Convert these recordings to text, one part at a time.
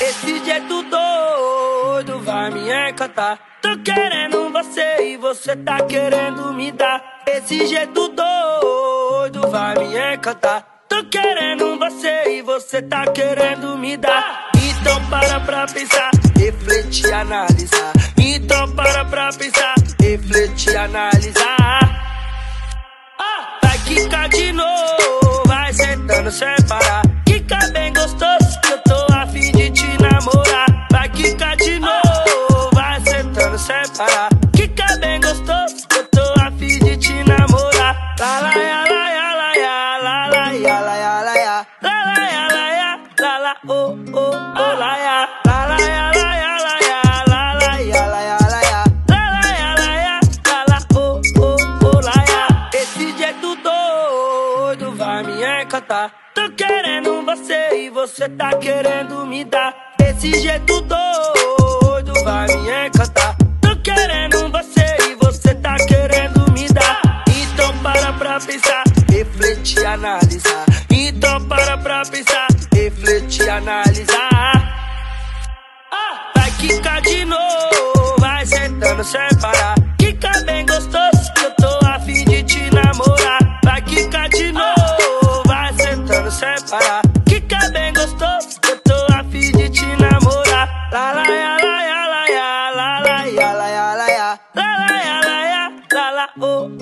Esse jeito doido vai me encantar Tô querendo você e você tá querendo me dar Esse jeito doido vai me encantar Tô querendo você e você tá querendo me dar então para pra pensar, refletir, analisar. Então para pra pensar, refletir, analisar. Vai quicar de novo, vai sentando sem parar. Quica bem gostoso, que eu tô afim de te namorar. Vai quicar de novo, vai sentando sem parar. Oh la ya Esse jeito doido vai me encantar. Tô querendo você e você tá querendo me dar. Esse jeito doido vai me encantar. Tô querendo você e você tá querendo me dar. Então para pra pensar, refletir, analisar. Então para pra pensar, refletir, analisar Vai quicar de novo, vai sentando sem parar. Quica bem gostoso, que eu tô afim de te namorar. Vai quicar de novo, vai sentando sem parar. Quica bem gostoso, que eu tô afim de te namorar. La la ya la ya la ya la la ya la ya la la oh oh oh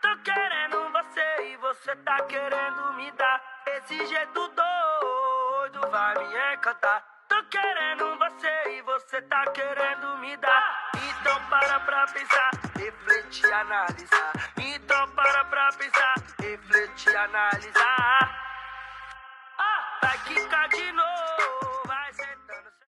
Tô querendo você e você tá querendo me dar. Esse jeito doido vai me encantar. Tô querendo você e você tá querendo me dar. Então para pra pensar, refletir, analisar Então para pra pensar, refletir, analisar. Vai quicar de novo